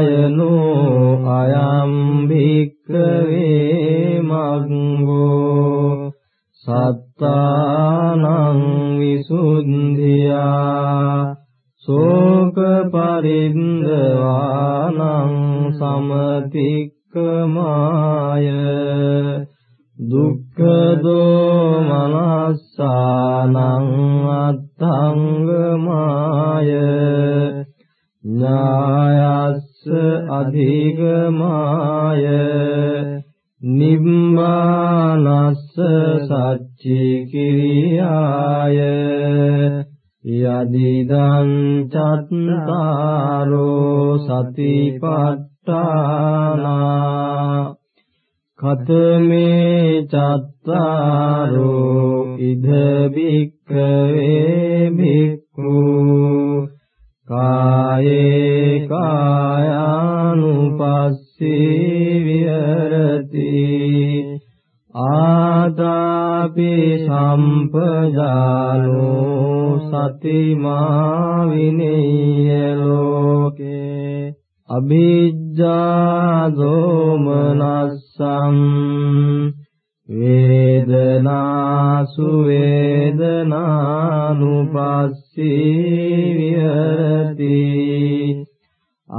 ඒකායනෝ අයම් භික්ඛවේ මග්ගෝ සත්තානං විසුද්ධියා ශෝක පරින්දවානං සමතික්කමාය දුක්ඛ දෝමනස්සානං අත්ථංගමාය ඥායස්ස අධිගමාය නිම්මානස්ස සච්චි කිරියාය යදිදං චත්තාරෝ සතිපට්ඨානා කතමේ චත්තාරෝ ඉද බික්ඛවේ බික්ඛු කායේ කායානුපස්සී සම්පජානෝ සතිමා විනේය ලෝකේ අභිජ්ජා දෝමනස්සං වේදනාසු වේදනානුපස්සී විහෙරති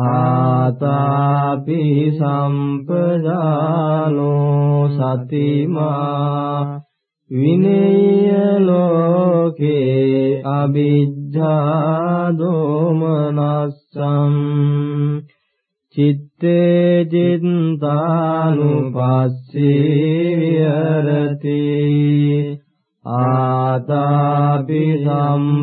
ආතාපි සම්පදානෝ සතිමා විනේය ලෝකේ අවිජ්ජා දෝමනස්සං චිත්තේ චින්තානුපස්සී විහෙරති ආතාපි සම්පජානෝ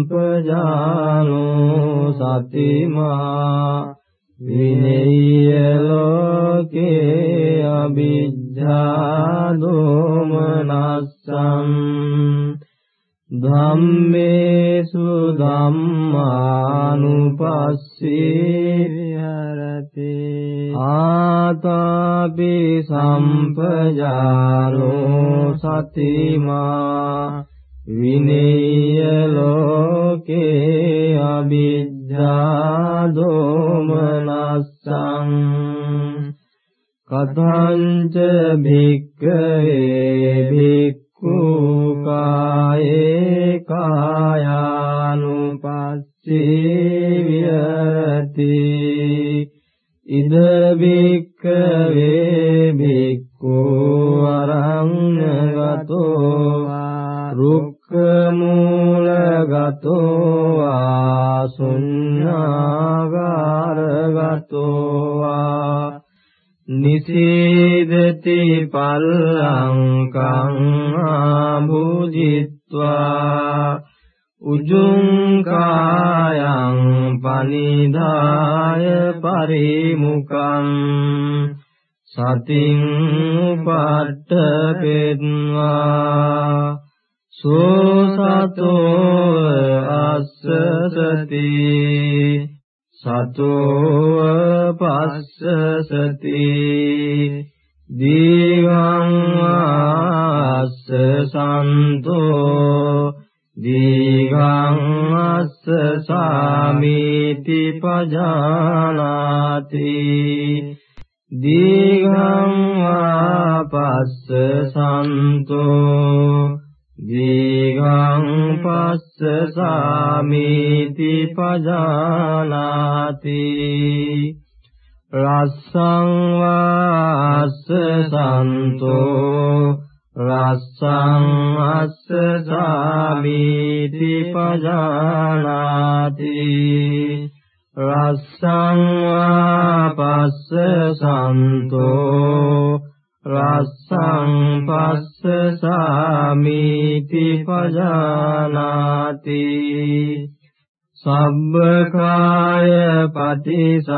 සතිමා විනේය ලෝකේ අවිජ්ජා දෝමනස්සං ධම්මේසු ධම්මානුපස්සී විහෙරති. ආතාපි සම්පජානෝ සතිමා විනේය ලෝකේ අවිජ්ජා දෝමනස්සං කතංච භික්ඛවේ භික්ඛු කායේ කායානුපස්සී විහෙති ඉද භික්ඛවේ භික්ඛු අරඤ්ඤගතෝ රුක් මූලගතෝ ආසුඤ්ඤාගාරගතෝ ආ නිසීදති පල්ලංකං ආභුජිත්වා උජුං කායං පනිදාය පරිමුඛං සතින් උපට්ඨපෙත්වා සෝසතෝ අස්සසති සතෝ පස්සසති දීඝං අස්ස සන්තෝ දීඝං අස්ස සාමීති පජානාති දීඝං වාපස්ස සන්තෝ දීඝං පස්ස සාමීති පජානාති රස්සං පටිසංවේදී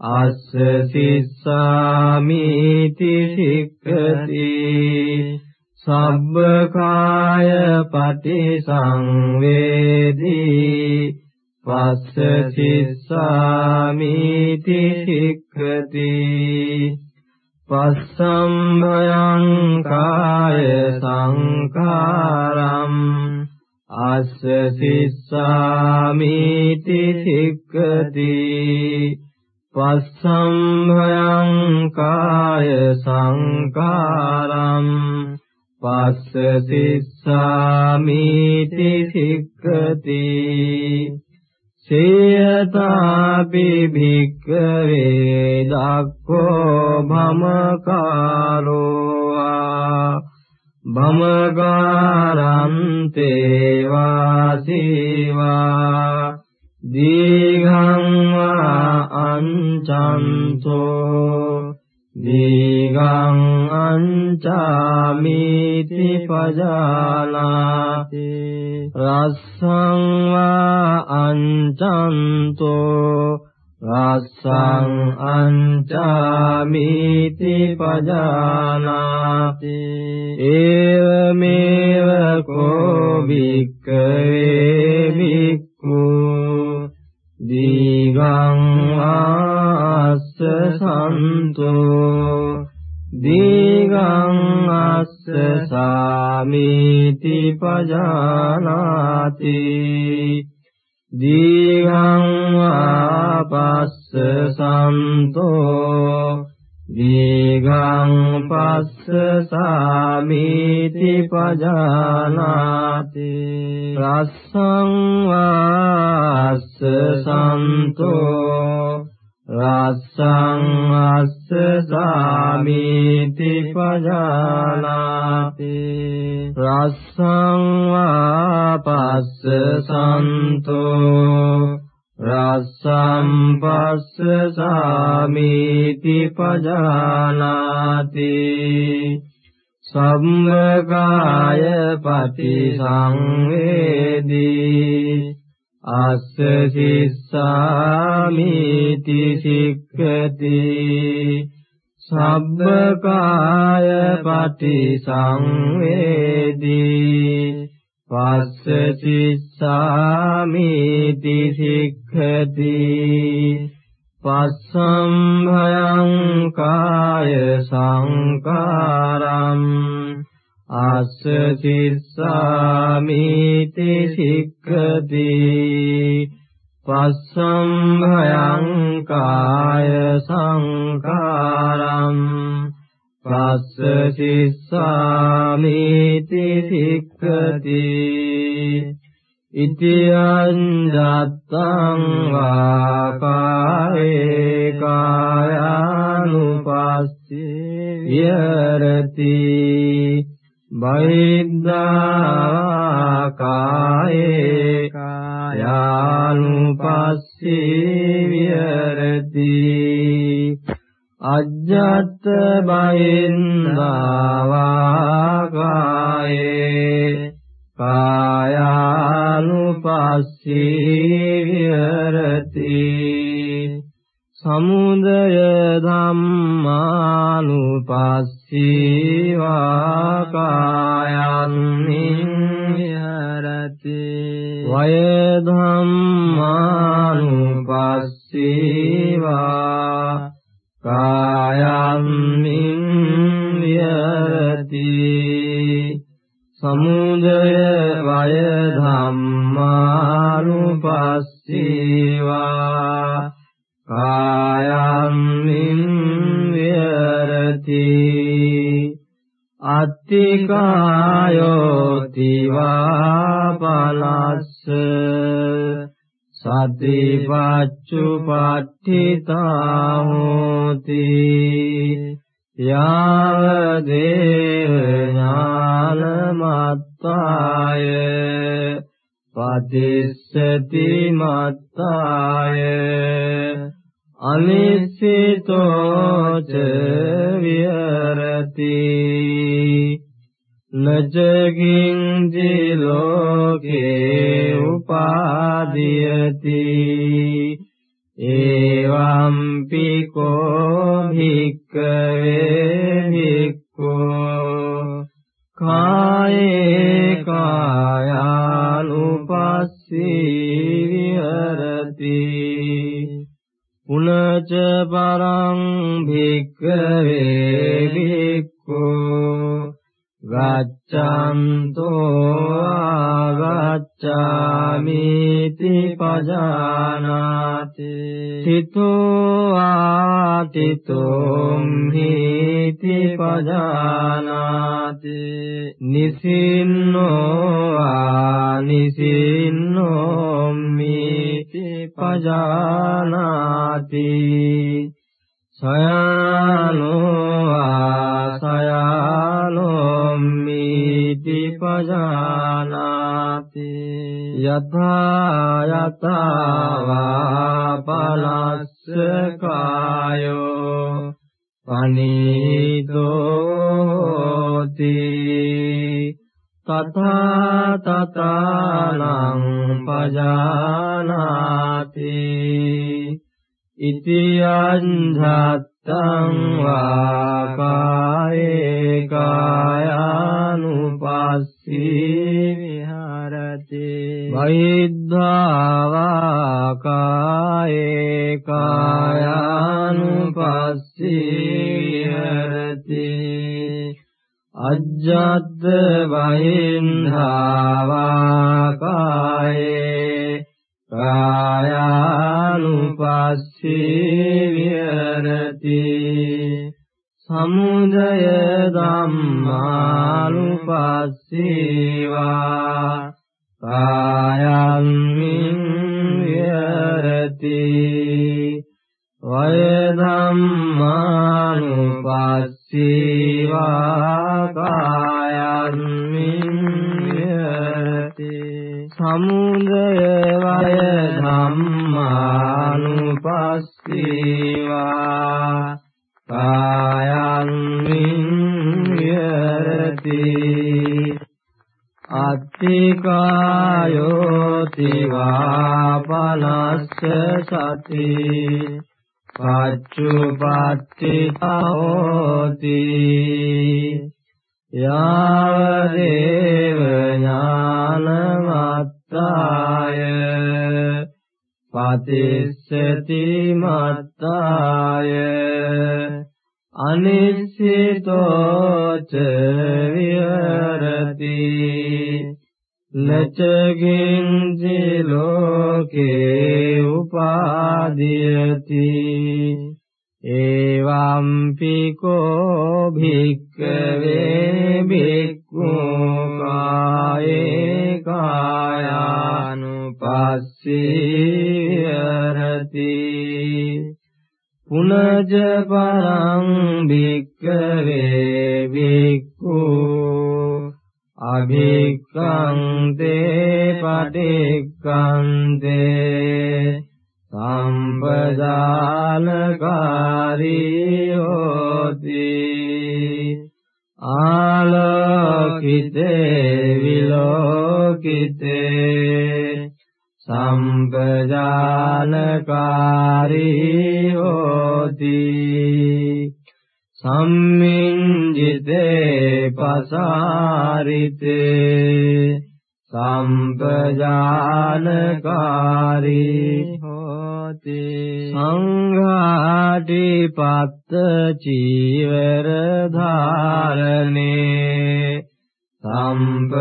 අස්ස සිස්සාමීති සික්ඛති සබ්බකාය පටිසංවේදී පස්ස සිස්සාමිති සික්ඛති පස්සම්භයං කාය සංඛාරම් අස්ස සිස්සාමිති සික්ඛති පස්සම්භයං කාය සංඛාරම් පස්ස සිස්සාමිති සික්ඛති සේයතාපි භික්ඛවේ දක්ඛෝ භමකාරෝ භමකාරන්තේ වාසීවා දීඝං වා අංචන්තෝ දීඝං අංචාමිති පජානාති රස්සං වා අංචන්තෝ රස්සං අංචාමිති පජානාති ඒවමේව කෝ භික්ඛවේ භික්ඛු දීඝං ආස්ස සන්තෝ දීඝං අස්ස සාමීති පජානාති දීඝං ආපස්ස සන්තෝ දීඝං පස්ස සාමීති පජානාති රස්සං වාස්ස සන්තෝ රස්සං අස්ස සාමීති පජානාති. රස්සං වාපස්ස සන්තෝ. රස්සම් පස්ස සාමීති පජානාති. සම්මකාය පටිසංවේදී අස්ස සිස්සාමිති සික්ඛති සබ්බකාය පටිසංවේදී පස්ස සිස්සාමිති සික්ඛති පස්සම් භයං කාය සංකාරම් අස්ස සිස්සාමිති සික්ඛති පස්සම් භයං කාය සංකාරම් පස්ස සිස්සාමිති සික්ඛති ඉතියං දත්තං වාකායේ කායානුපස්සී විහෙරති බහිද්ධා කායේ කායානුපස්සී විහෙරති। අජ්ජත් බහින්දාවා කායේ කායානුපස්සී විහෙරති। සමුදය ධම්මා ධම්මානුපස්සීවා කායන්මින් විහරති. වය ධම්මානුපස්සීවා කායන්මින් විහරති. සමුදය වය ධම්මානුපස්සීවා කායම්මින් විහෙරති අත්තිකායෝ තිවා පලස්ස සතිපච්චුපට්ඨිතා හෝති යාව දේව ඥානමත්තාය පතිස්සති මත්තාය අනිසිතෝ ච විහෙරති නජගින් දිලෝකේ උපාදීයති එවං පිකෝ භික්ඛවේ භික්ඛෝ කායේ කායානුපස්සී proyecto පනිදෝති තථා තථානං පජානාති। ඉතියං වාකායේ කායානුපස්සී විහරති වෛද්ධා කායේ කායානුපස්සී විහරති අජ්ජත් වෛද්ධා කායේ කායානුපස්සී විහෙරති සමුදය ධම්මානුපස්සීවා. කායම්මින් විහෙරති වය ධම්මානුපස්සීවා කායම්මින් විහෙරති සමුදය සති පච්චුපට්ඨිතෝති යාව දේව ඥානමත්තාය පතිස්සති මත්තාය අනිසිතෝ ච විහෙරති නචගින් ලෝකේ උපාදීයති. එවං පිකෝ භික්ඛවේ භික්ඛු කායේ කායානුපස්සීයරති. පුනජ පරං භික්ඛවේ භික්ඛු අභික්ඛන්තේ පටික්ඛන්තේ සම්පදානකාරී හෝති ආලෝකිතේ විලෝකිතේ සම්පදානකාරී හෝති සම්මින්ජිතේ පසාරිතේ සම්පජානකාරී හෝති සංඝාටි පත්ත චීවර ධාරණේ සම්පජානකාරී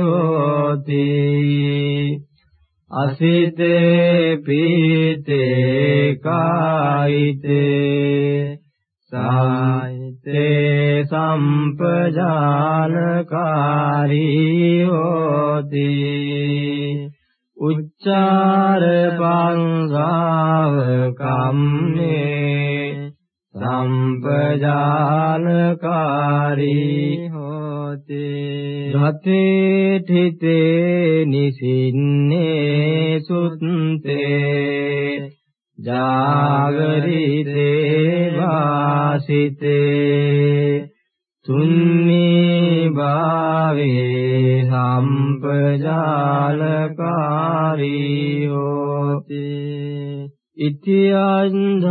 හෝති අසිතේ පීතේ කායිතේ සායිතේ සම්පජානකාරී හෝති උච්චාර පංසාව කම්මේ සම්පජානකාරී හෝති රතේ ठिते නිසින්නේ සුත්තේ ජාගරිතේ වාසිතේ තුන්නී භාවේ සම්පජාලකාරී හෝති ඉතියන්ධත්තං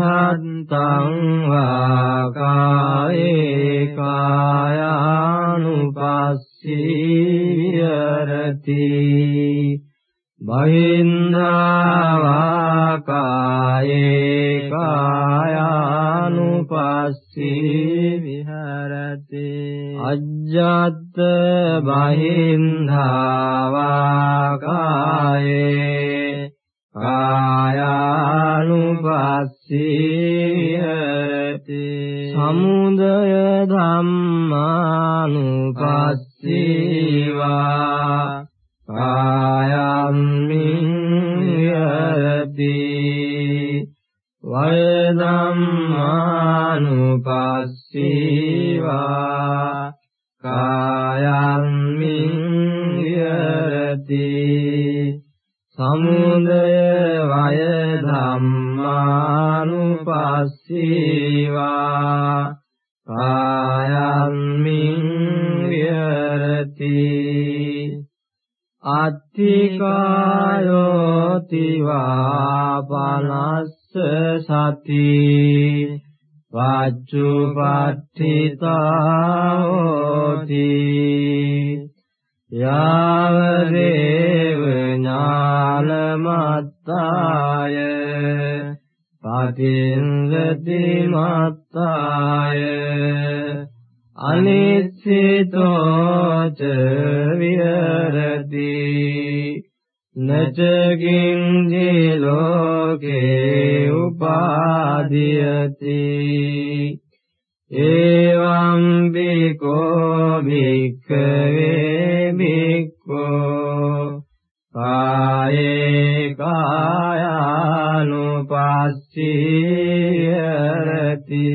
වාකායේ කායානුපස්සී විරති බහින්දාවාකායේ කායානුපස්සී විහරති අජ්ජත් බහින්දාවාකායේ කායානුපස්සීයති। සමුදය ධම්මානුපස්සීවා। කායම්මින් යති වය ධම්මානුපස්සීවා। කායම්මින් සමුදය වය ධම්මානුපස්සීවා කායම්මින් විහෙරති අත්තිකායෝති වාපනස්ස සති වච්චුපට්ඨිතා හෝති යාව දේව ඥානමත්තාය පටිංගති මත්තාය අනිච්චිතෝ ච විහෙරති නචකින් ජීලෝකේ උපාදීයති. එවං බිකෝ භික්ඛවේ භික්ඛෝ කායේ කායානුපස්සීයති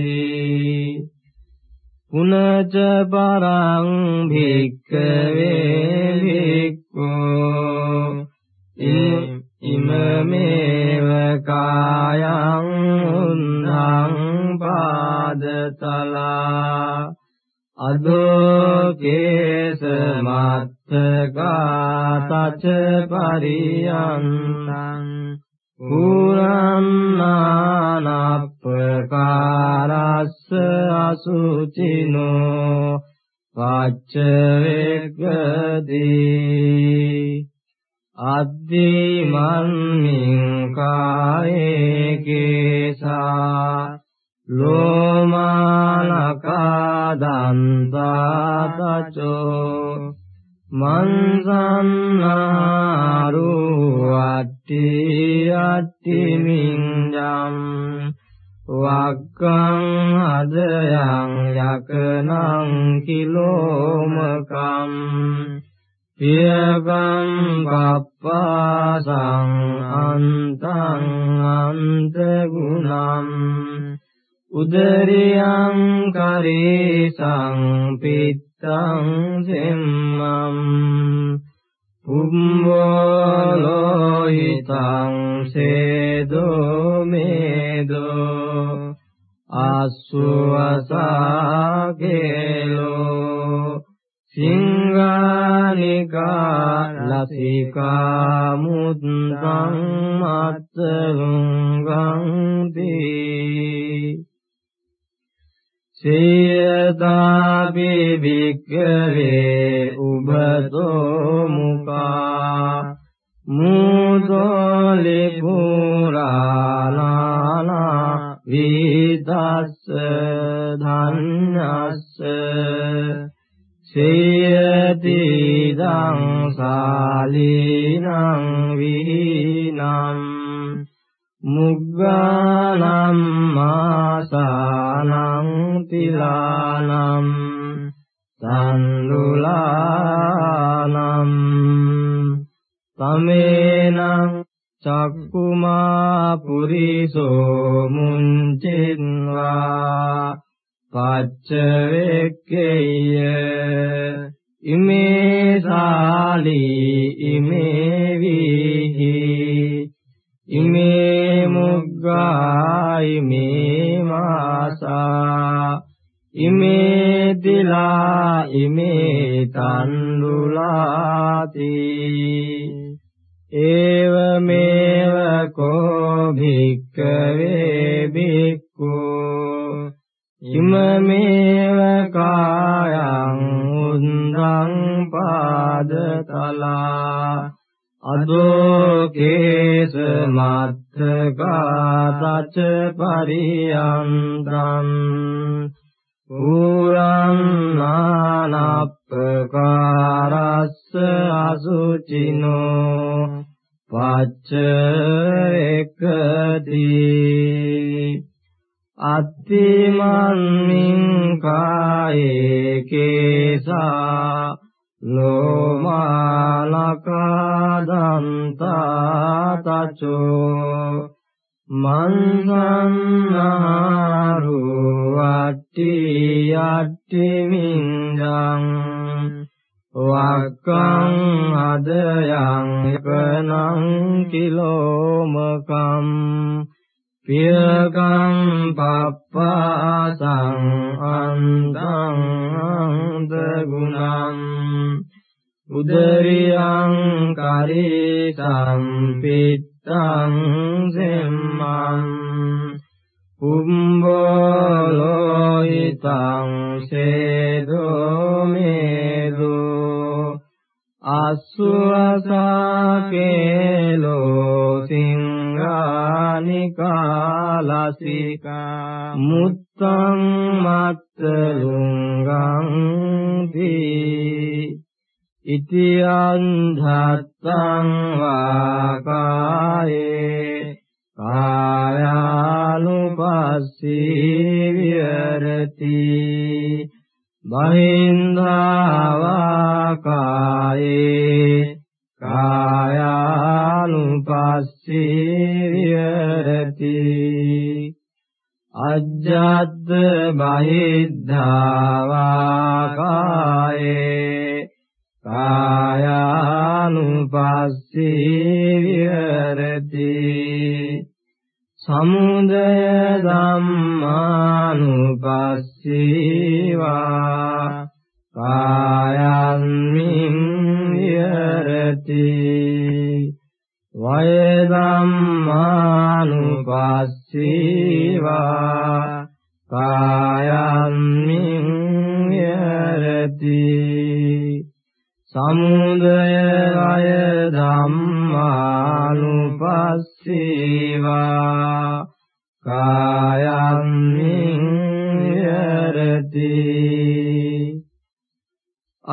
පුනච පරං භික්ඛවේ භික්ඛෝ ඉමමේව කායං උන්නං පාදතලා අදෝකේස මත්තකා තච පරියන්තං පුරන්නානප්පකාරස්ස අසුචිනෝ පච්ච වේගදී අද්දිමන්මින් කායේ කේසා ලෝමානකා දන්තාතචෝ මන්සන්නාරු අට්ටි අට්ටි මින්ජම් වක්කං අදයන් යකනං කිලෝමකම් පියකම් කප්පාසං අන්තං අන්ත ගුණම් උදරියං කරේසං පිත්තං සෙම්මම් පුම්බෝලෝහිතං සේදෝ මේදෝ ආසුවසාගේලෝ සිංහානිකා ලසිකා මුත්තං මත්තරුංගං සේයදාපි වික්ඛවේ උබතෝ මුකා මූදෝලි පුරාලානා විදස්ස ධන්නස්ස සේයති දං සාලීනං විනම් මුග්ගානම් මාසානං තිලානම් සම්දුලානම් තමේනං චක්කුමා පුරිසෝ මුංචින්වා පච්චවෙක්කේය ඉමේ සාලී ඉමේ ඉමේ මාසා ඉමේ දිලා ඉමේ තන්දුලාති ඒවමේව කෝ භික්කවේ භික්ඛු ඉමමේව කායං උන්දං පාදතලා අදෝකේස මත්තකා තච පරියන්තං පුරන්නානප්පකාරස්ස අසුචිනෝ පච්ච එකදී අත්තිමන්මින් කායේ කේසා ලෝමාලකාදන්තා ඉති අන්ධත්තං වාකායේ කායානුපස්සී විහෙරති බහින්දාවාකායේ කායානුපස්සී විහෙරති අජ්ජත් බහිද්ධාවාකායේ කායානුපස්සී විහෙරති සමුදය ධම්මානුපස්සීවා කායන්මින් විහෙරති වය ධම්මානුපස්සීවා කායන්මින් සමුදය වය ධම්මානුපස්සීවා කායන්මින් විහෙරති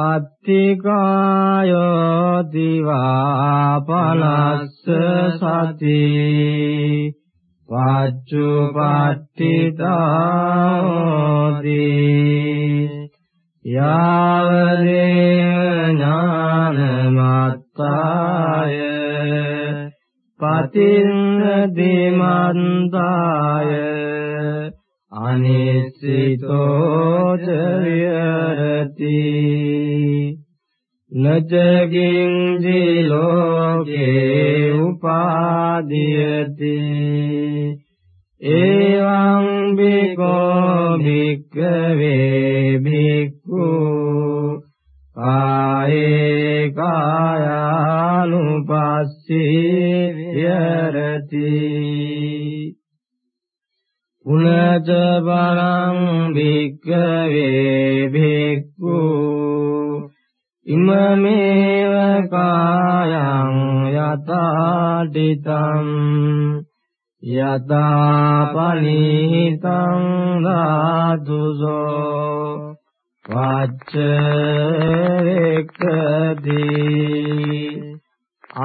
අත්තිකායෝ දිවා පනස්ස සති පච්චුපට්ඨිතාෝදී යාවදේ ඥානමත්තාය පතින්න දිමන්තාය අනිසිතෝ චයරති නජගින් දිලෝකේ උපාදීයති එවං බිකෝ භික්ඛවේ භික්ඛු කායානුපස්සී විහෙරති උනත බරං භික්ඛවේ භික්ඛු ඉමමේව කායං යතාටිතං යතා පනිහිතං ධාතුසෝ වච්චරෙක්කදී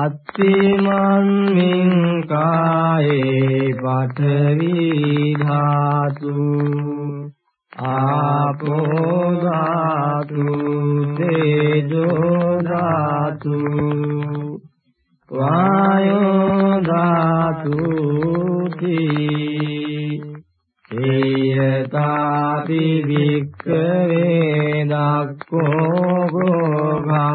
අත්තිමන්මින් කායේ පඨවි ධාතු ආපෝ ධාතු තේජෝ ධාතු වායෝ ධාතු ඒයතාපි වික්ඛවේ දක්ඛෝ ගෝඝාතකෝ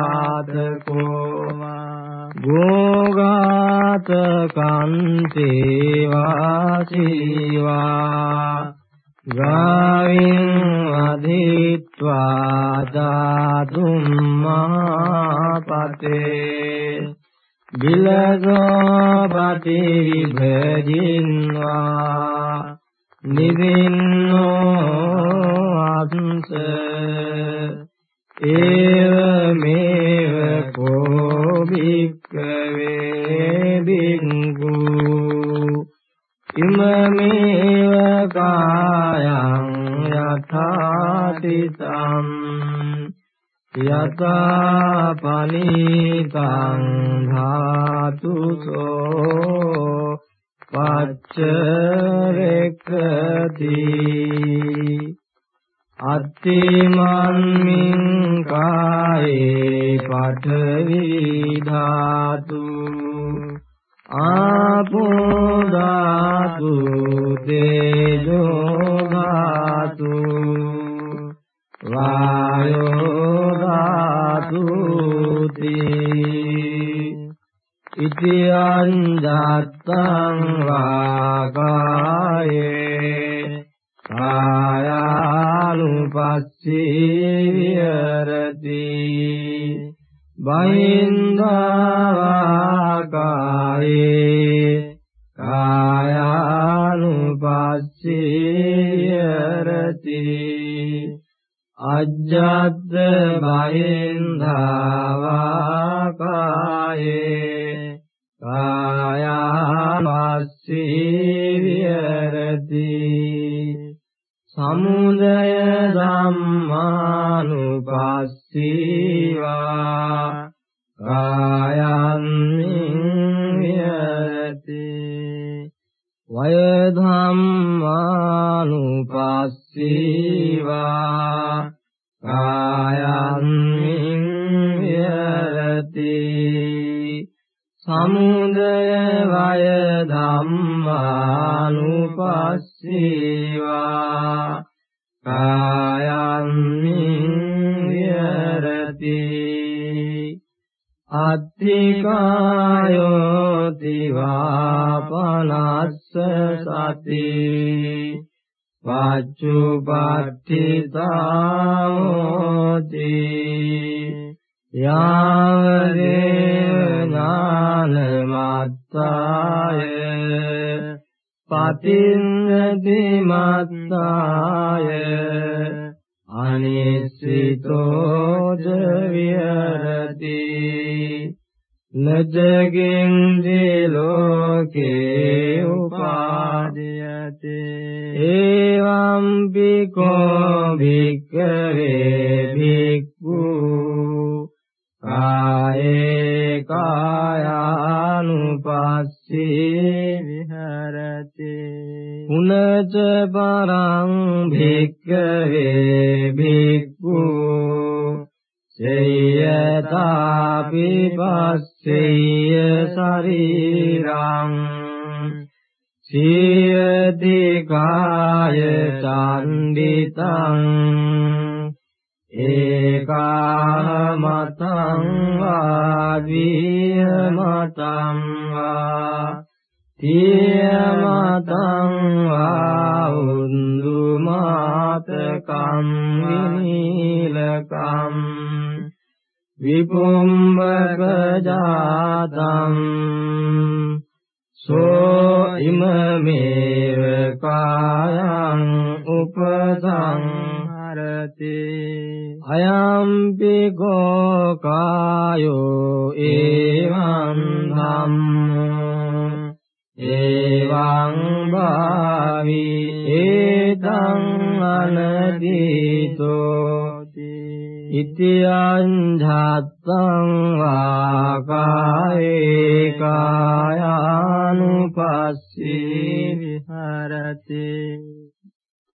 ගෝඝාත කන්තේ වාසීවා ගාවින් අධිත්වා දාතුම් මහපතේ බිලගෝ පටි විභජින්වා නිදින්නෝ අත්ස ඒව මේව කෝ භික්ඛවේ බිංගු ඉමමේව කායං යථාතිතං යතා පනිතං ධාතුසෝ පච්චරෙක්කති අත්තිමන්මින් කායේ පඨවි ධාතු ආපෝ ධාතු තේජෝ ධාතු වායෝ ධාතු ඉති අන්දත්තං වාකායේ කායානුපස්සී විහෙරති। බහින්දාකායේ කායානුපස්සී විහෙරති। අජ්ජත් බහින්දාවාකායේ කායාමස්සී විහෙරති සමුදය ධම්මානුපස්සීවා කායං විහෙරති වය ධම්මානුපස්සීවා කායං සමුදය වය ධම්මානුපස්සීවා. කායං විහෙරති අත්තිකායෝ දිවාපනස්ස සති. වච්චුපට්ඨිතාවෝති යාවදේ ඥානමත්තාය පතින්නති මත්තාය අනිස්සිතෝ විහෙරති නජගින් දිලෝකේ උපාදීයති. එවං පිකෝ භික්ඛවේ භික්ඛු කායේ කායානුපස්සී විහෙරති. පුනච පරං භික්ඛවේ භික්ඛු සේයතාපි පස්සේය ශරීරං සියති කාය චන්දිතං ඒකාමතං වාදීය මතං වා තියමතං වා උන්දු මාතකම් විනීලකම් විපුම්බක ජාතං සෝ ඉමමේව කායං උපසංහරති අයම්පි කෝ කායෝ එවං ධම්මෝ එවං භාවි ඒතං අනදීතෝ ඉතියං ධත්තං වාකායේ කායානුපස්සී විහරති.